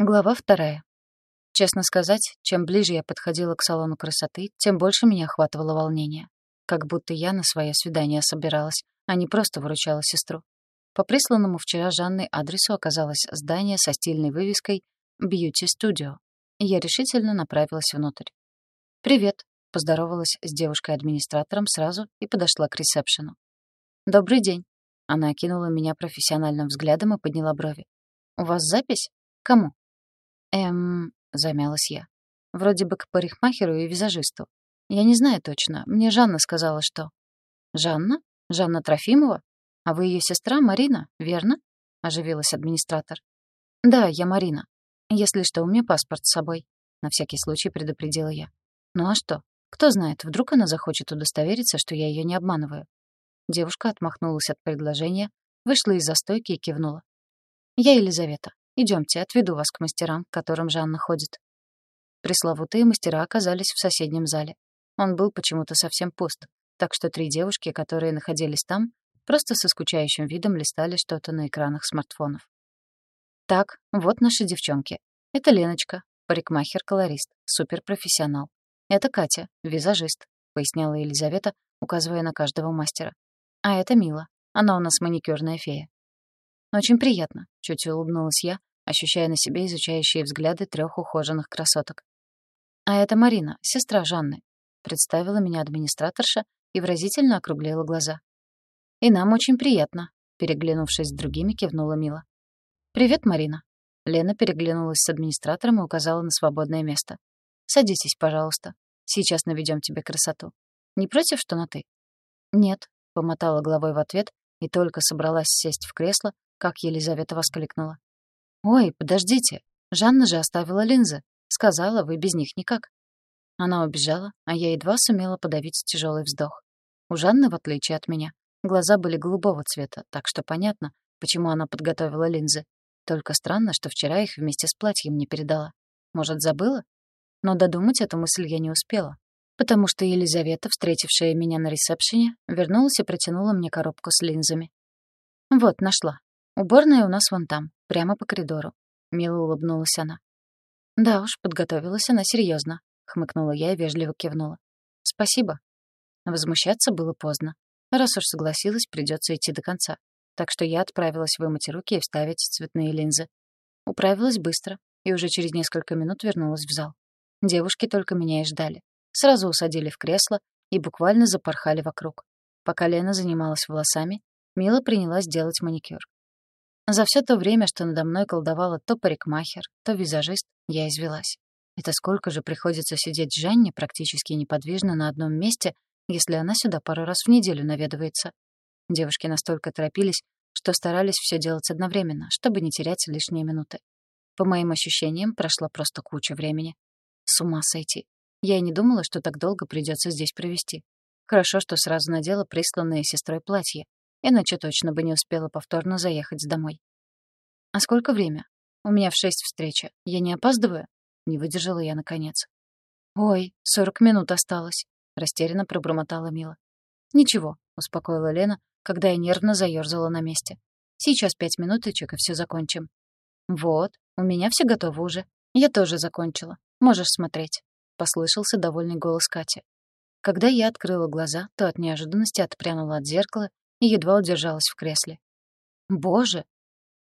Глава вторая. Честно сказать, чем ближе я подходила к салону красоты, тем больше меня охватывало волнение. Как будто я на свое свидание собиралась, а не просто выручала сестру. По присланному вчера Жанной адресу оказалось здание со стильной вывеской «Бьюти Студио», и я решительно направилась внутрь. «Привет», — поздоровалась с девушкой-администратором сразу и подошла к ресепшену. «Добрый день». Она окинула меня профессиональным взглядом и подняла брови. «У вас запись? Кому?» «Эм...» — замялась я. «Вроде бы к парикмахеру и визажисту. Я не знаю точно. Мне Жанна сказала, что...» «Жанна? Жанна Трофимова? А вы ее сестра Марина, верно?» — оживилась администратор. «Да, я Марина. Если что, у меня паспорт с собой». На всякий случай предупредила я. «Ну а что? Кто знает, вдруг она захочет удостовериться, что я ее не обманываю». Девушка отмахнулась от предложения, вышла из застойки и кивнула. «Я Елизавета. Идемте, отведу вас к мастерам, к которым Жанна ходит». Пресловутые мастера оказались в соседнем зале. Он был почему-то совсем пуст, так что три девушки, которые находились там, просто со скучающим видом листали что-то на экранах смартфонов. Так, вот наши девчонки. Это Леночка, парикмахер-колорист, суперпрофессионал. Это Катя, визажист, поясняла Елизавета, указывая на каждого мастера. А это Мила. Она у нас маникюрная фея. Очень приятно, чуть улыбнулась я, ощущая на себе изучающие взгляды трех ухоженных красоток. «А это Марина, сестра Жанны», — представила меня администраторша и выразительно округлила глаза. «И нам очень приятно», — переглянувшись с другими, кивнула Мила. «Привет, Марина». Лена переглянулась с администратором и указала на свободное место. «Садитесь, пожалуйста. Сейчас наведем тебе красоту. Не против, что на «ты»?» «Нет», — помотала головой в ответ и только собралась сесть в кресло, как Елизавета воскликнула. «Ой, подождите, Жанна же оставила линзы. Сказала, вы без них никак». Она убежала, а я едва сумела подавить тяжелый вздох. У Жанны, в отличие от меня, глаза были голубого цвета, так что понятно, почему она подготовила линзы. Только странно, что вчера их вместе с платьем не передала. Может, забыла? Но додумать эту мысль я не успела, потому что Елизавета, встретившая меня на ресепшене, вернулась и протянула мне коробку с линзами. «Вот, нашла. Уборная у нас вон там, прямо по коридору. Мило улыбнулась она. Да уж, подготовилась она серьезно, хмыкнула я и вежливо кивнула. Спасибо. Возмущаться было поздно. Раз уж согласилась, придется идти до конца. Так что я отправилась вымыть руки и вставить цветные линзы. Управилась быстро и уже через несколько минут вернулась в зал. Девушки только меня и ждали. Сразу усадили в кресло и буквально запорхали вокруг. Пока Лена занималась волосами, Мила принялась делать маникюр. За все то время, что надо мной колдовала то парикмахер, то визажист, я извелась. Это сколько же приходится сидеть Жанне практически неподвижно на одном месте, если она сюда пару раз в неделю наведывается. Девушки настолько торопились, что старались все делать одновременно, чтобы не терять лишние минуты. По моим ощущениям, прошла просто куча времени. С ума сойти. Я и не думала, что так долго придется здесь провести. Хорошо, что сразу надела присланное сестрой платье, иначе точно бы не успела повторно заехать домой. «А сколько время? У меня в шесть встреча. Я не опаздываю?» Не выдержала я наконец. «Ой, сорок минут осталось», — растерянно пробормотала Мила. «Ничего», — успокоила Лена, когда я нервно заёрзала на месте. «Сейчас пять минуточек, и все закончим». «Вот, у меня все готово уже. Я тоже закончила. Можешь смотреть», — послышался довольный голос Кати. Когда я открыла глаза, то от неожиданности отпрянула от зеркала и едва удержалась в кресле. «Боже!»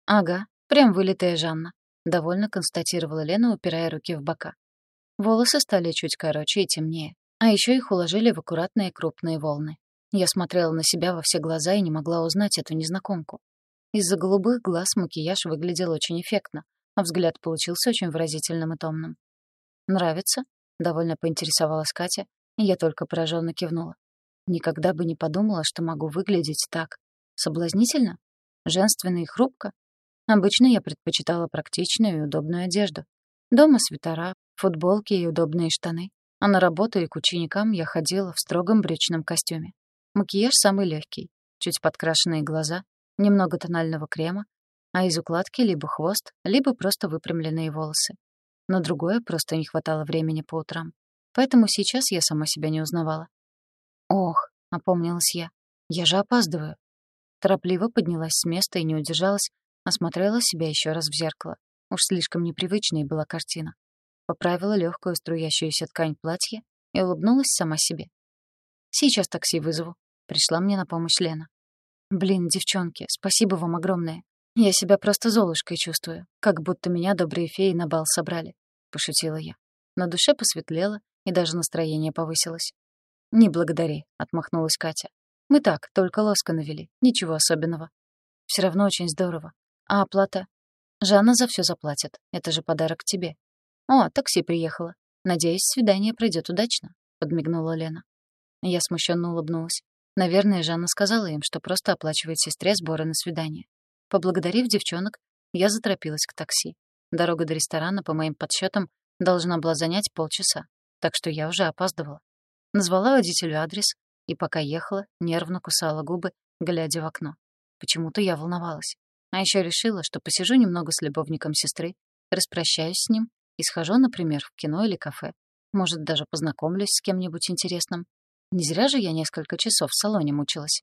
«Ага, прям вылитая Жанна», — довольно констатировала Лена, упирая руки в бока. Волосы стали чуть короче и темнее, а еще их уложили в аккуратные крупные волны. Я смотрела на себя во все глаза и не могла узнать эту незнакомку. Из-за голубых глаз макияж выглядел очень эффектно, а взгляд получился очень выразительным и томным. «Нравится?» — довольно поинтересовалась Катя, и я только пораженно кивнула. Никогда бы не подумала, что могу выглядеть так. Соблазнительно? Женственно и хрупко? Обычно я предпочитала практичную и удобную одежду. Дома свитера, футболки и удобные штаны. А на работу и к ученикам я ходила в строгом брючном костюме. Макияж самый легкий, чуть подкрашенные глаза, немного тонального крема, а из укладки либо хвост, либо просто выпрямленные волосы. Но другое просто не хватало времени по утрам. Поэтому сейчас я сама себя не узнавала. «Ох», — опомнилась я, — «я же опаздываю». Торопливо поднялась с места и не удержалась, осмотрела себя еще раз в зеркало. Уж слишком непривычной была картина. Поправила легкую струящуюся ткань платья и улыбнулась сама себе. «Сейчас такси вызову», — пришла мне на помощь Лена. «Блин, девчонки, спасибо вам огромное. Я себя просто золушкой чувствую, как будто меня добрые феи на бал собрали», — пошутила я. На душе посветлело, и даже настроение повысилось. «Не благодари», — отмахнулась Катя. «Мы так, только лоска навели, ничего особенного. Все равно очень здорово. А оплата? Жанна за все заплатит. Это же подарок тебе. О, такси приехало. Надеюсь, свидание пройдет удачно, подмигнула Лена. Я смущенно улыбнулась. Наверное, Жанна сказала им, что просто оплачивает сестре сборы на свидание. Поблагодарив девчонок, я заторопилась к такси. Дорога до ресторана, по моим подсчетам, должна была занять полчаса, так что я уже опаздывала. Назвала водителю адрес и, пока ехала, нервно кусала губы, глядя в окно. Почему-то я волновалась. А еще решила, что посижу немного с любовником сестры, распрощаюсь с ним и схожу, например, в кино или кафе. Может, даже познакомлюсь с кем-нибудь интересным. Не зря же я несколько часов в салоне мучилась.